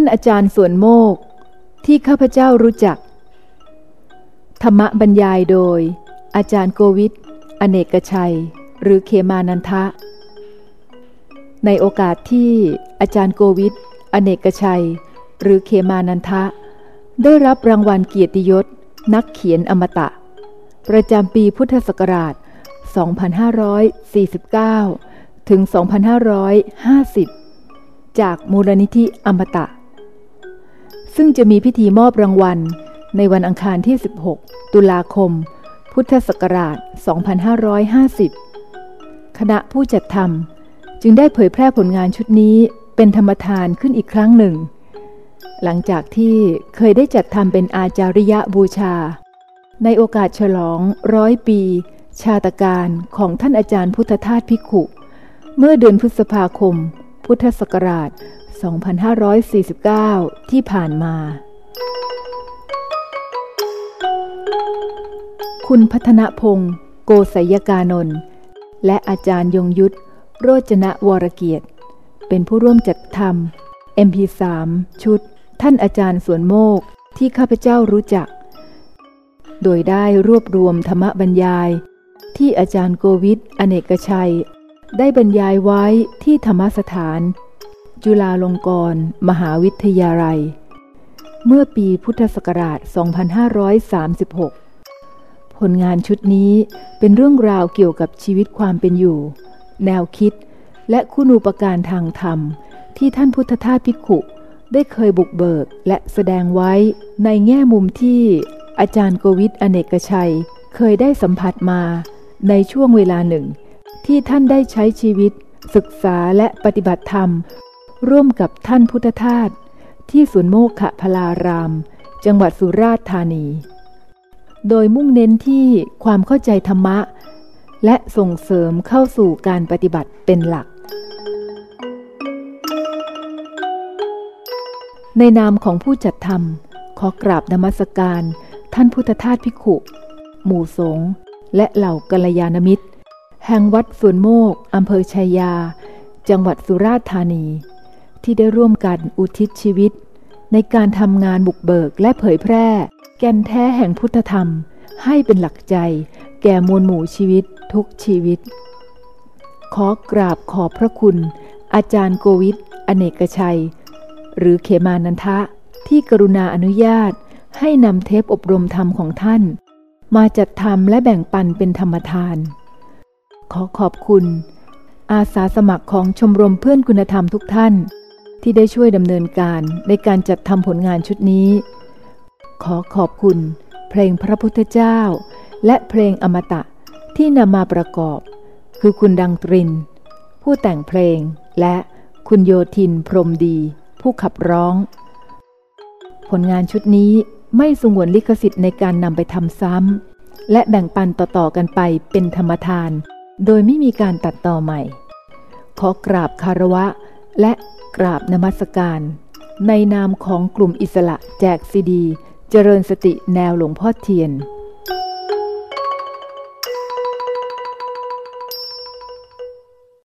ท่านอาจารย์ส่วนโมก ที่ข้าพเจ้ารู้จัก ธรรมบรรยายโดย อาจารย์โกวิทอเนกชัย หรือเคมานันทะ ในโอกาสที่อาจารย์โกวิทอเนกชัย หรือเคมานันทะ ได้รับรางวัลเกียรติยศ นักเขียนอมตะ ประจำปีพุทธศักราช 2549 ถึง 2550 จากมูลนิธิอมตะ ซึ่งจะมีพิธีมอบรางวัล ในวันอังคารที่ 16 ตุลาคม พุทธศักราช 2550 คณะผู้จัดทำจึงได้เผยแพร่ผลงานชุดนี้เป็นธรรมทานขึ้นอีกครั้งหนึ่ง หลังจากที่เคยได้จัดทำเป็นอาจาริยะบูชา ในโอกาสฉลองร้อยปี ชาตการของท่านอาจารย์พุทธทาสพิกขุ เมื่อเดือนพฤษภาคม พุทธศักราช 2549 ที่ผ่านมา คุณพัฒนพงศ์โกศยกานนท์และอาจารย์ยงยุทธโรจนะวรเกียรติ เป็นผู้ร่วมจัดทำ MP3 ชุด ท่านอาจารย์สวนโมกที่ข้าพเจ้ารู้จัก โดยได้รวบรวมธรรมบรรยาย ที่อาจารย์โกวิทอเนกชัย ได้บรรยายไว้ที่ธรรมสถาน จุฬาลงกรณ์มหาวิทยาลัย เมื่อปีพุทธศักราช 2536 ผลงานชุดนี้เป็นเรื่องราวเกี่ยวกับชีวิตความเป็นอยู่ แนวคิด และคุณูปการทางธรรม ที่ท่านพุทธทาสพิกขุได้เคยบุกเบิกและแสดงไว้ในแง่มุมที่อาจารย์โกวิทอเนกชัย เคยได้สัมผัสมาในช่วงเวลาหนึ่ง ที่ท่านได้ใช้ชีวิต ศึกษาและปฏิบัติธรรม ร่วมกับท่านพุทธทาสที่สวนโมกขพลาราม จังหวัดสุราษฎร์ธานี โดยมุ่งเน้นที่ความเข้าใจธรรมะ และส่งเสริมเข้าสู่การปฏิบัติเป็นหลัก ในนามของผู้จัดทำขอกราบนมัสการ ท่านพุทธทาสพิขุหมู่สงฆ์และเหล่ากัลยาณมิตร แห่งวัดสวนโมกอำเภอชัยยา จังหวัดสุราษฎร์ธานี ที่ได้ร่วมกันอุทิศชีวิต ในการทำงานบุกเบิกและเผยแพร่ แก่นแท้แห่งพุทธธรรม ให้เป็นหลักใจ แก่มวลหมู่ชีวิตทุกชีวิต ขอกราบขอบพระคุณ อาจารย์โกวิทอเนกชัย หรือเขมานันทะที่กรุณาอนุญาตให้นำเทปอบรมธรรมของท่าน มาจัดทำและแบ่งปันเป็นธรรมทาน ขอขอบคุณ อาสาสมัครของชมรมเพื่อนคุณธรรมทุกท่าน ที่ได้ช่วยดำเนินการในการจัดทำผลงานชุดนี้ ขอขอบคุณ เพลงพระพุทธเจ้า และเพลงอมตะที่นำมาประกอบ คือคุณดังตริน ผู้แต่งเพลงและคุณโยทินพรมดี ผู้ขับร้อง ผลงานชุดนี้ไม่สงวนลิขสิทธิ์ในการนำไปทำซ้ำและแบ่งปันต่อๆกันไปเป็นธรรมทาน โดยไม่มีการตัดต่อใหม่ ขอกราบคารวะและ กราบนมัสการ ในนามของกลุ่มอิสระแจกซีดี เจริญสติแนวหลวงพ่อเทียน